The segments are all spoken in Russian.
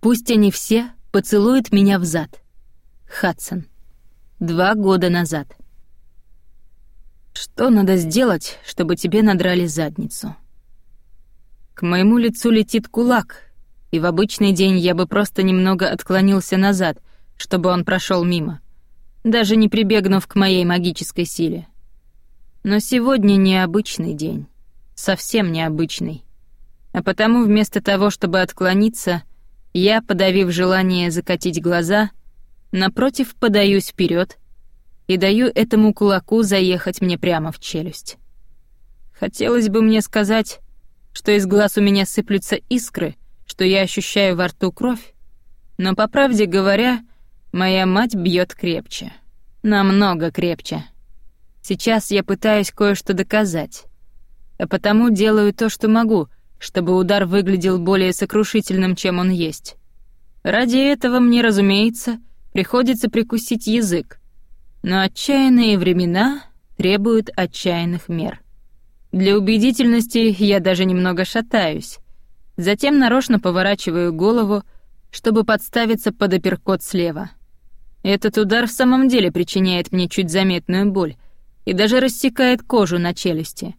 Пусть они все поцелуют меня в зад. Хадсон. Два года назад. Что надо сделать, чтобы тебе надрали задницу? К моему лицу летит кулак, и в обычный день я бы просто немного отклонился назад, чтобы он прошел мимо, даже не прибегнув к моей магической силе. Но сегодня необычный день, совсем необычный. А потому вместо того, чтобы отклониться, я, подавив желание закатить глаза, напротив, подаюсь вперед и даю этому кулаку заехать мне прямо в челюсть. Хотелось бы мне сказать, что из глаз у меня сыплются искры, что я ощущаю во рту кровь, но, по правде говоря, моя мать бьет крепче. Намного крепче. Сейчас я пытаюсь кое-что доказать, а потому делаю то, что могу, чтобы удар выглядел более сокрушительным, чем он есть. Ради этого мне, разумеется, приходится прикусить язык, но отчаянные времена требуют отчаянных мер. Для убедительности я даже немного шатаюсь, Затем нарочно поворачиваю голову, чтобы подставиться под апперкот слева. Этот удар в самом деле причиняет мне чуть заметную боль и даже рассекает кожу на челюсти.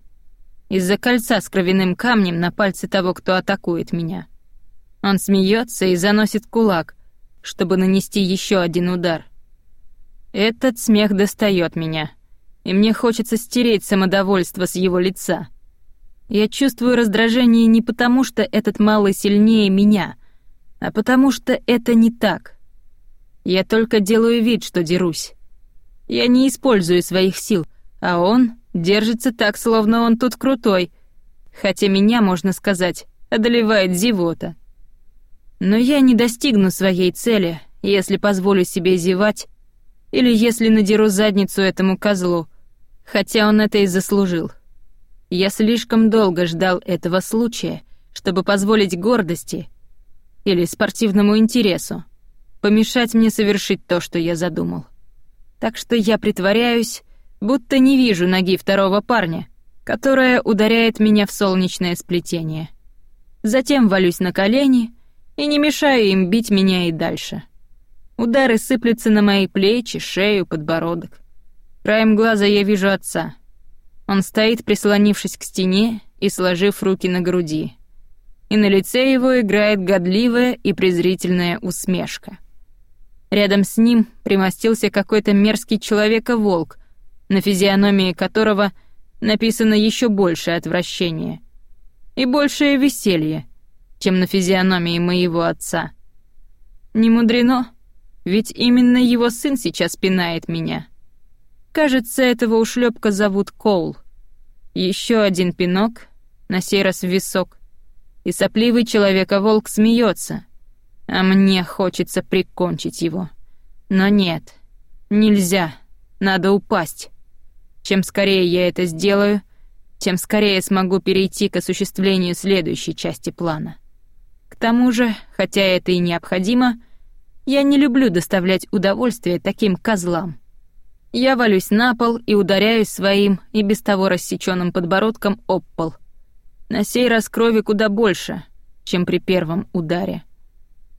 Из-за кольца с кровяным камнем на пальце того, кто атакует меня. Он смеется и заносит кулак, чтобы нанести еще один удар. Этот смех достает меня, и мне хочется стереть самодовольство с его лица — я чувствую раздражение не потому, что этот малый сильнее меня, а потому что это не так. Я только делаю вид, что дерусь. Я не использую своих сил, а он держится так, словно он тут крутой, хотя меня, можно сказать, одолевает зевота. Но я не достигну своей цели, если позволю себе зевать или если надеру задницу этому козлу, хотя он это и заслужил. Я слишком долго ждал этого случая, чтобы позволить гордости или спортивному интересу помешать мне совершить то, что я задумал. Так что я притворяюсь, будто не вижу ноги второго парня, которая ударяет меня в солнечное сплетение. Затем валюсь на колени и не мешаю им бить меня и дальше. Удары сыплются на мои плечи, шею, подбородок. Краем глаза я вижу отца — он стоит, прислонившись к стене и сложив руки на груди. И на лице его играет годливая и презрительная усмешка. Рядом с ним примостился какой-то мерзкий человека-волк, на физиономии которого написано еще большее отвращение и большее веселье, чем на физиономии моего отца. Не мудрено, ведь именно его сын сейчас пинает меня. Кажется, этого ушлепка зовут Коул. Еще один пинок, на сей раз в висок. И сопливый человека-волк смеется, а мне хочется прикончить его. Но нет, нельзя, надо упасть. Чем скорее я это сделаю, тем скорее смогу перейти к осуществлению следующей части плана. К тому же, хотя это и необходимо, я не люблю доставлять удовольствие таким козлам. Я валюсь на пол и ударяюсь своим и без того рассеченным подбородком об пол. На сей раз крови куда больше, чем при первом ударе.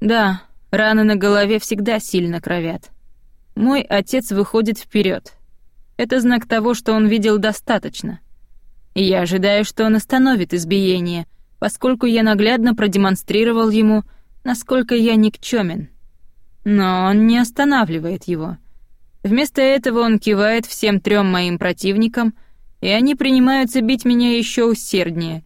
Да, раны на голове всегда сильно кровят. Мой отец выходит вперед. Это знак того, что он видел достаточно. И я ожидаю, что он остановит избиение, поскольку я наглядно продемонстрировал ему, насколько я никчёмен. Но он не останавливает его — Вместо этого он кивает всем трем моим противникам, и они принимаются бить меня еще усерднее.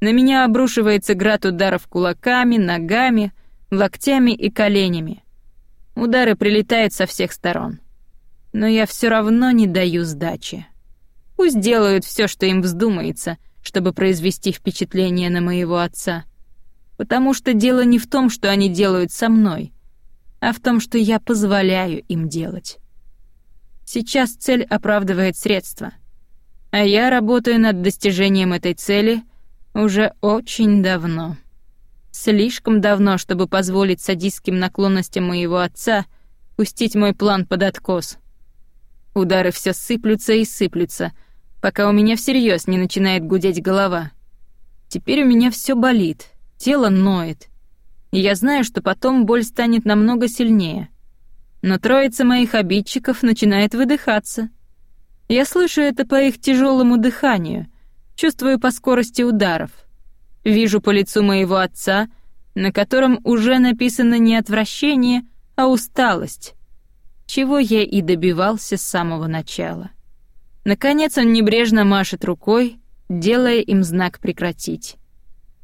На меня обрушивается град ударов кулаками, ногами, локтями и коленями. Удары прилетают со всех сторон. Но я все равно не даю сдачи. Пусть делают все, что им вздумается, чтобы произвести впечатление на моего отца. Потому что дело не в том, что они делают со мной, а в том, что я позволяю им делать. Сейчас цель оправдывает средства. А я работаю над достижением этой цели уже очень давно. Слишком давно, чтобы позволить садистским наклонностям моего отца пустить мой план под откос. Удары все сыплются и сыплются, пока у меня всерьез не начинает гудеть голова. Теперь у меня все болит, тело ноет. и я знаю, что потом боль станет намного сильнее. Но троица моих обидчиков начинает выдыхаться. Я слышу это по их тяжелому дыханию, чувствую по скорости ударов. Вижу по лицу моего отца, на котором уже написано не отвращение, а усталость, чего я и добивался с самого начала. Наконец он небрежно машет рукой, делая им знак прекратить.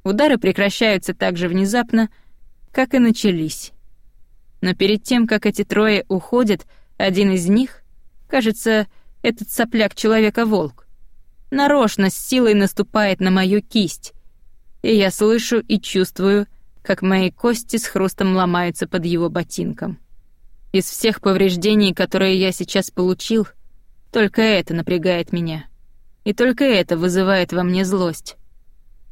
Удары прекращаются так же внезапно, как и начались. Но перед тем, как эти трое уходят, один из них, кажется, этот сопляк Человека-волк, нарочно с силой наступает на мою кисть, и я слышу и чувствую, как мои кости с хрустом ломаются под его ботинком. Из всех повреждений, которые я сейчас получил, только это напрягает меня. И только это вызывает во мне злость.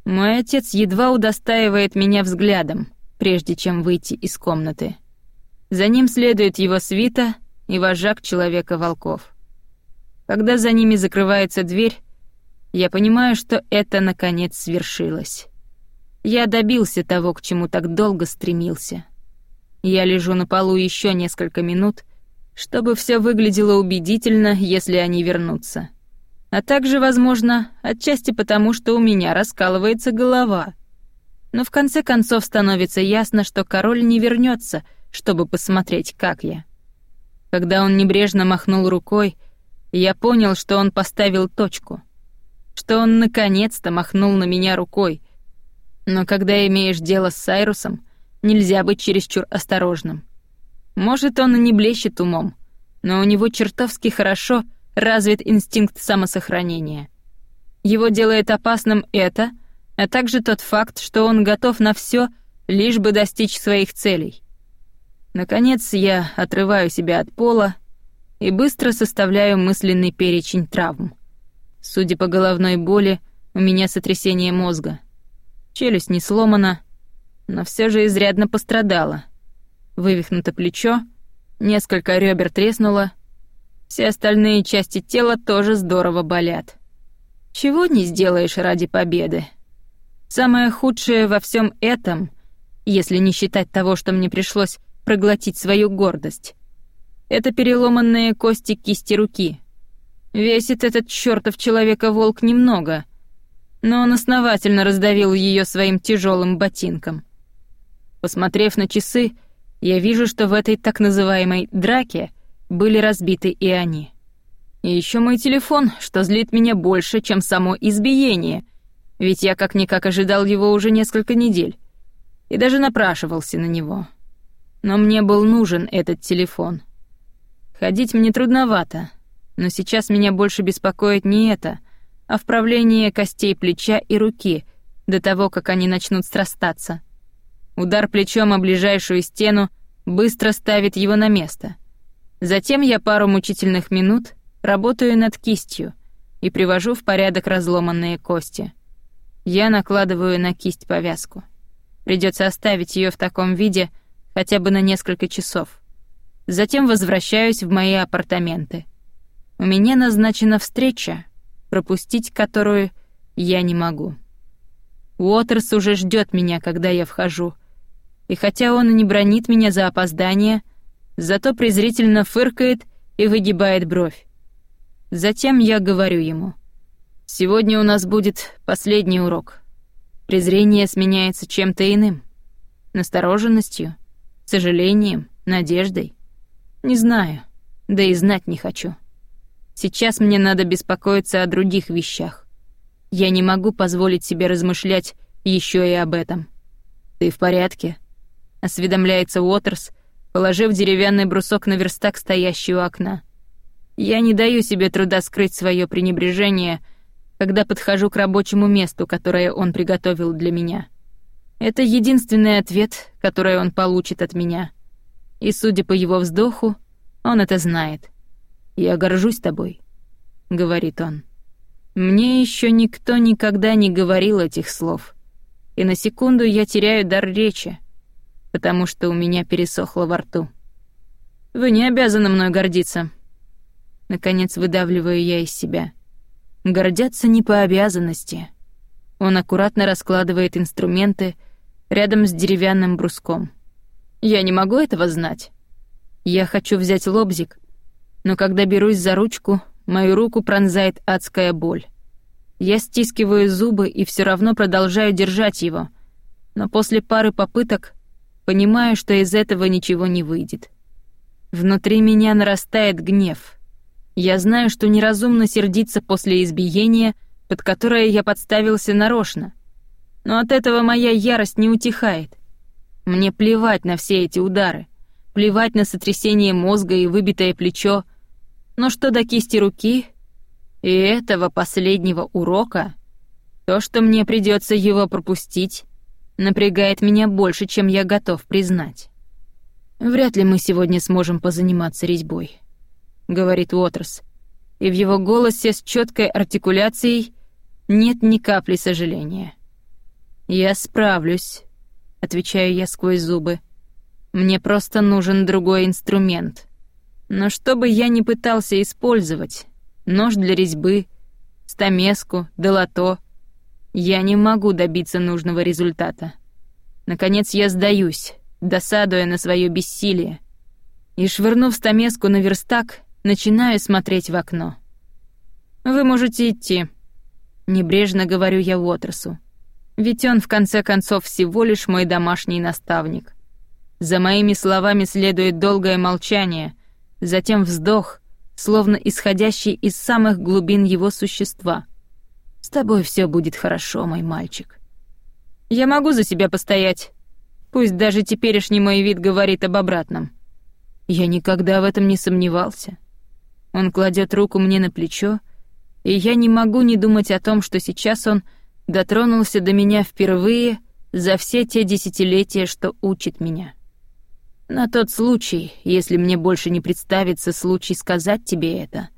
Мой отец едва удостаивает меня взглядом, прежде чем выйти из комнаты. За ним следует его свита и вожак Человека-волков. Когда за ними закрывается дверь, я понимаю, что это, наконец, свершилось. Я добился того, к чему так долго стремился. Я лежу на полу еще несколько минут, чтобы все выглядело убедительно, если они вернутся. А также, возможно, отчасти потому, что у меня раскалывается голова. Но в конце концов становится ясно, что король не вернется, чтобы посмотреть, как я. Когда он небрежно махнул рукой, я понял, что он поставил точку. Что он наконец-то махнул на меня рукой. Но когда имеешь дело с Сайрусом, нельзя быть чересчур осторожным. Может, он и не блещет умом, но у него чертовски хорошо развит инстинкт самосохранения. Его делает опасным это, а также тот факт, что он готов на все, лишь бы достичь своих целей. Наконец, я отрываю себя от пола и быстро составляю мысленный перечень травм. Судя по головной боли, у меня сотрясение мозга. Челюсть не сломана, но все же изрядно пострадала. Вывихнуто плечо, несколько ребер треснуло, все остальные части тела тоже здорово болят. Чего не сделаешь ради победы. Самое худшее во всем этом, если не считать того, что мне пришлось проглотить свою гордость, это переломанные кости кисти руки. Весит этот чертов человека-волк немного, но он основательно раздавил ее своим тяжелым ботинком. Посмотрев на часы, я вижу, что в этой так называемой «драке» были разбиты и они. И еще мой телефон, что злит меня больше, чем само избиение, ведь я как-никак ожидал его уже несколько недель и даже напрашивался на него. Но мне был нужен этот телефон. Ходить мне трудновато, но сейчас меня больше беспокоит не это, а вправление костей плеча и руки до того, как они начнут срастаться — Удар плечом о ближайшую стену быстро ставит его на место. Затем я пару мучительных минут работаю над кистью и привожу в порядок разломанные кости. Я накладываю на кисть повязку. Придется оставить ее в таком виде хотя бы на несколько часов. Затем возвращаюсь в мои апартаменты. У меня назначена встреча, пропустить которую я не могу. Уотерс уже ждет меня, когда я вхожу — и хотя он и не бронит меня за опоздание, зато презрительно фыркает и выгибает бровь. Затем я говорю ему. «Сегодня у нас будет последний урок. Презрение сменяется чем-то иным. Настороженностью, сожалением, надеждой. Не знаю, да и знать не хочу. Сейчас мне надо беспокоиться о других вещах. Я не могу позволить себе размышлять еще и об этом. Ты в порядке?» — осведомляется Уотерс, положив деревянный брусок на верстак, стоящий окна. Я не даю себе труда скрыть свое пренебрежение, когда подхожу к рабочему месту, которое он приготовил для меня. Это единственный ответ, который он получит от меня. И, судя по его вздоху, он это знает. «Я горжусь тобой», — говорит он. Мне еще никто никогда не говорил этих слов. И на секунду я теряю дар речи потому что у меня пересохло во рту. Вы не обязаны мной гордиться. Наконец выдавливаю я из себя. Гордятся не по обязанности. Он аккуратно раскладывает инструменты, рядом с деревянным бруском. Я не могу этого знать. Я хочу взять лобзик, но когда берусь за ручку, мою руку пронзает адская боль. Я стискиваю зубы и все равно продолжаю держать его, но после пары попыток понимаю, что из этого ничего не выйдет. Внутри меня нарастает гнев. Я знаю, что неразумно сердиться после избиения, под которое я подставился нарочно. Но от этого моя ярость не утихает. Мне плевать на все эти удары, плевать на сотрясение мозга и выбитое плечо, но что до кисти руки и этого последнего урока, то, что мне придется его пропустить, напрягает меня больше, чем я готов признать. «Вряд ли мы сегодня сможем позаниматься резьбой», — говорит Уотерс, и в его голосе с четкой артикуляцией нет ни капли сожаления. «Я справлюсь», — отвечаю я сквозь зубы. «Мне просто нужен другой инструмент. Но что бы я ни пытался использовать, нож для резьбы, стамеску, долото, я не могу добиться нужного результата. Наконец я сдаюсь, досадуя на свое бессилие, и, швырнув стамеску на верстак, начинаю смотреть в окно. «Вы можете идти», — небрежно говорю я Уотерсу. Ведь он, в конце концов, всего лишь мой домашний наставник. За моими словами следует долгое молчание, затем вздох, словно исходящий из самых глубин его существа. «С тобой все будет хорошо, мой мальчик». «Я могу за себя постоять», Пусть даже теперешний мой вид говорит об обратном. Я никогда в этом не сомневался. Он кладет руку мне на плечо, и я не могу не думать о том, что сейчас он дотронулся до меня впервые за все те десятилетия, что учит меня. На тот случай, если мне больше не представится случай сказать тебе это,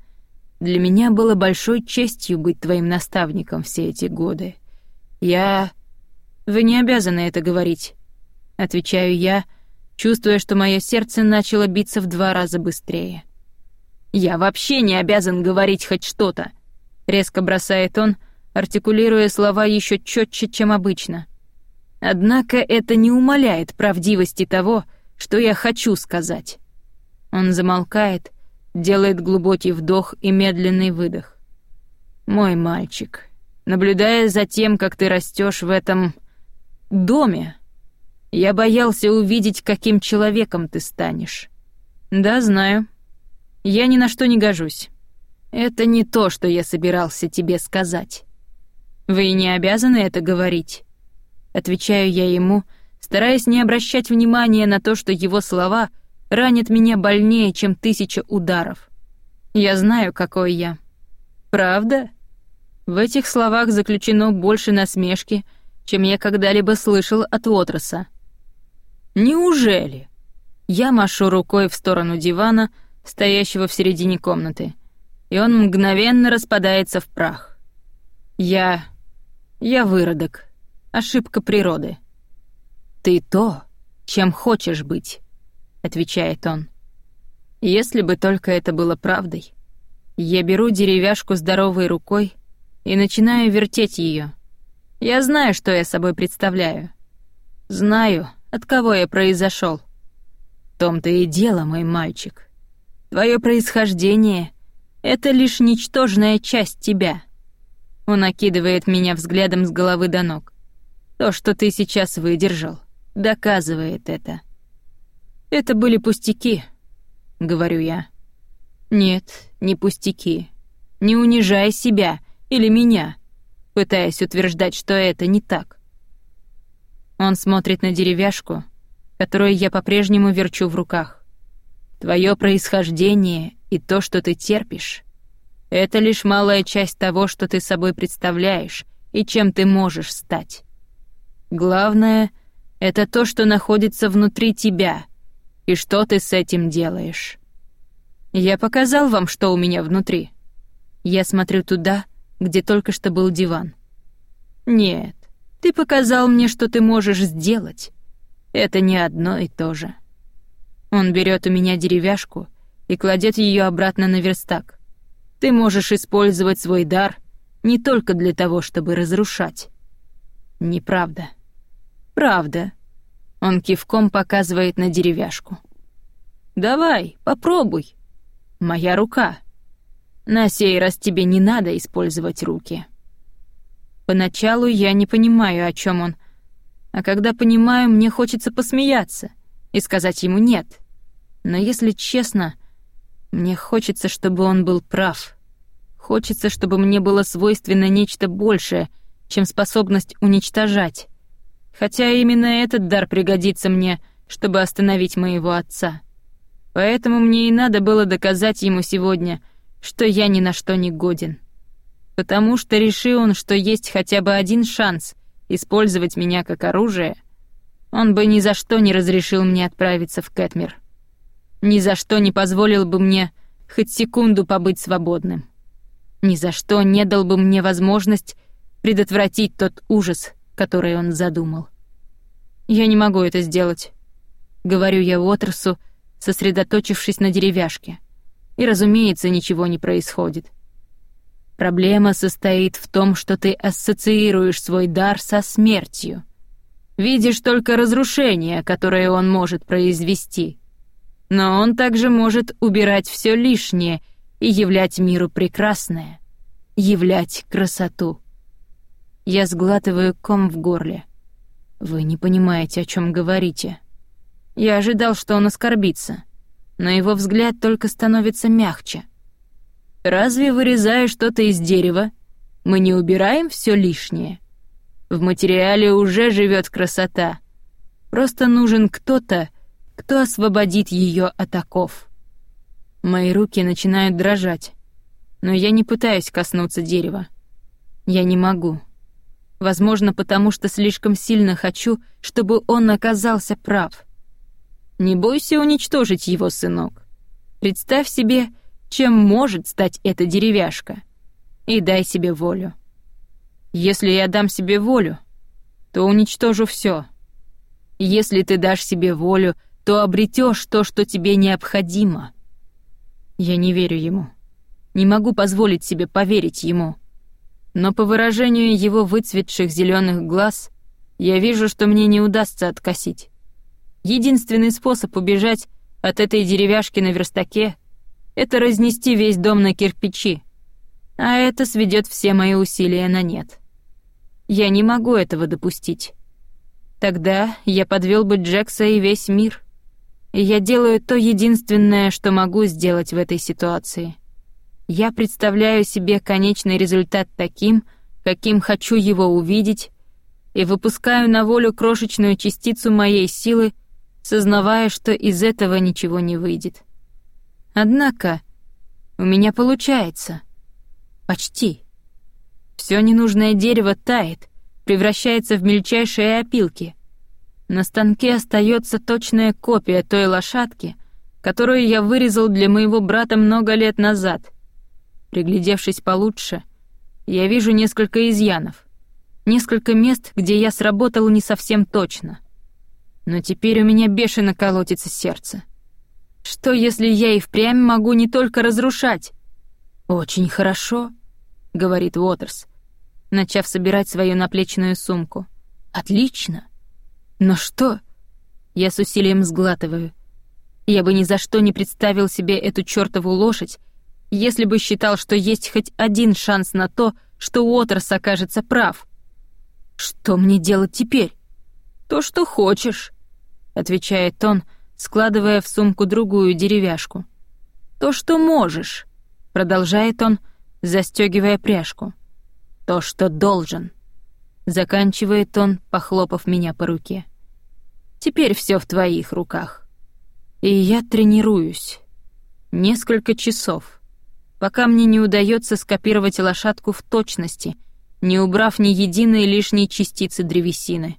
для меня было большой честью быть твоим наставником все эти годы. Я... Вы не обязаны это говорить, отвечаю я, чувствуя, что мое сердце начало биться в два раза быстрее. Я вообще не обязан говорить хоть что-то, резко бросает он, артикулируя слова еще четче, чем обычно. Однако это не умаляет правдивости того, что я хочу сказать. Он замолкает, делает глубокий вдох и медленный выдох. Мой мальчик, наблюдая за тем, как ты растешь в этом доме, я боялся увидеть, каким человеком ты станешь. Да, знаю. Я ни на что не гожусь. Это не то, что я собирался тебе сказать. Вы не обязаны это говорить. Отвечаю я ему, стараясь не обращать внимания на то, что его слова ранят меня больнее, чем тысяча ударов. Я знаю, какой я. Правда? В этих словах заключено больше насмешки, чем я когда-либо слышал от Уотроса. Неужели? Я машу рукой в сторону дивана, стоящего в середине комнаты, и он мгновенно распадается в прах. Я... я выродок. Ошибка природы. «Ты то, чем хочешь быть», — отвечает он. Если бы только это было правдой. Я беру деревяшку здоровой рукой и начинаю вертеть ее. Я знаю, что я собой представляю. Знаю, от кого я произошел. В том-то и дело, мой мальчик. Твое происхождение — это лишь ничтожная часть тебя. Он окидывает меня взглядом с головы до ног. То, что ты сейчас выдержал, доказывает это. Это были пустяки, говорю я. Нет, не пустяки. Не унижай себя или меня, пытаясь утверждать, что это не так. Он смотрит на деревяшку, которую я по-прежнему верчу в руках. Твое происхождение и то, что ты терпишь, это лишь малая часть того, что ты собой представляешь и чем ты можешь стать. Главное — это то, что находится внутри тебя, и что ты с этим делаешь. Я показал вам, что у меня внутри. Я смотрю туда, где только что был диван. Нет, ты показал мне, что ты можешь сделать. Это не одно и то же. Он берет у меня деревяшку и кладет ее обратно на верстак. Ты можешь использовать свой дар не только для того, чтобы разрушать. Неправда. Правда. Он кивком показывает на деревяшку. Давай, попробуй. Моя рука. На сей раз тебе не надо использовать руки. Поначалу я не понимаю, о чем он, а когда понимаю, мне хочется посмеяться и сказать ему «нет». Но если честно, мне хочется, чтобы он был прав. Хочется, чтобы мне было свойственно нечто большее, чем способность уничтожать. Хотя именно этот дар пригодится мне, чтобы остановить моего отца. Поэтому мне и надо было доказать ему сегодня, что я ни на что не годен. Потому что решил он, что есть хотя бы один шанс использовать меня как оружие, он бы ни за что не разрешил мне отправиться в Кэтмир. Ни за что не позволил бы мне хоть секунду побыть свободным. Ни за что не дал бы мне возможность предотвратить тот ужас, который он задумал. Я не могу это сделать, говорю я Уотерсу, сосредоточившись на деревяшке. И, разумеется, ничего не происходит. Проблема состоит в том, что ты ассоциируешь свой дар со смертью. Видишь только разрушение, которое он может произвести. Но он также может убирать все лишнее и являть миру прекрасное, являть красоту. Я сглатываю ком в горле. Вы не понимаете, о чем говорите. Я ожидал, что он оскорбится, но его взгляд только становится мягче — Разве вырезая что-то из дерева, мы не убираем все лишнее? В материале уже живет красота. Просто нужен кто-то, кто освободит ее от оков. Мои руки начинают дрожать, но я не пытаюсь коснуться дерева. Я не могу. Возможно, потому что слишком сильно хочу, чтобы он оказался прав. Не бойся уничтожить его, сынок. Представь себе, чем может стать эта деревяшка. И дай себе волю. Если я дам себе волю, то уничтожу все. Если ты дашь себе волю, то обретешь то, что тебе необходимо. Я не верю ему. Не могу позволить себе поверить ему. Но по выражению его выцветших зеленых глаз я вижу, что мне не удастся откосить. Единственный способ убежать от этой деревяшки на верстаке это разнести весь дом на кирпичи, а это сведет все мои усилия на нет. Я не могу этого допустить. Тогда я подвел бы Джекса и весь мир. И я делаю то единственное, что могу сделать в этой ситуации. Я представляю себе конечный результат таким, каким хочу его увидеть, и выпускаю на волю крошечную частицу моей силы, сознавая, что из этого ничего не выйдет. Однако у меня получается. Почти. Все ненужное дерево тает, превращается в мельчайшие опилки. На станке остается точная копия той лошадки, которую я вырезал для моего брата много лет назад. Приглядевшись получше, я вижу несколько изъянов. Несколько мест, где я сработал не совсем точно. Но теперь у меня бешено колотится сердце. Что, если я и впрямь могу не только разрушать? Очень хорошо, говорит Уотерс, начав собирать свою наплечную сумку. Отлично. Но что? Я с усилием сглатываю. Я бы ни за что не представил себе эту чёртову лошадь, если бы считал, что есть хоть один шанс на то, что Уотерс окажется прав. Что мне делать теперь? То, что хочешь, отвечает он, — складывая в сумку другую деревяшку. «То, что можешь», — продолжает он, застегивая пряжку. «То, что должен», — заканчивает он, похлопав меня по руке. «Теперь все в твоих руках». И я тренируюсь. Несколько часов, пока мне не удается скопировать лошадку в точности, не убрав ни единой лишней частицы древесины.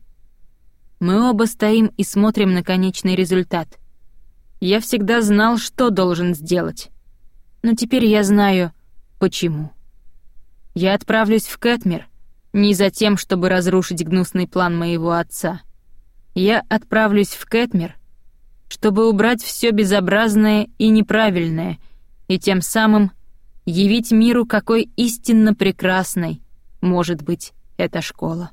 Мы оба стоим и смотрим на конечный результат. Я всегда знал, что должен сделать. Но теперь я знаю, почему. Я отправлюсь в Кэтмир не за тем, чтобы разрушить гнусный план моего отца. Я отправлюсь в Кэтмир, чтобы убрать все безобразное и неправильное, и тем самым явить миру, какой истинно прекрасной может быть эта школа.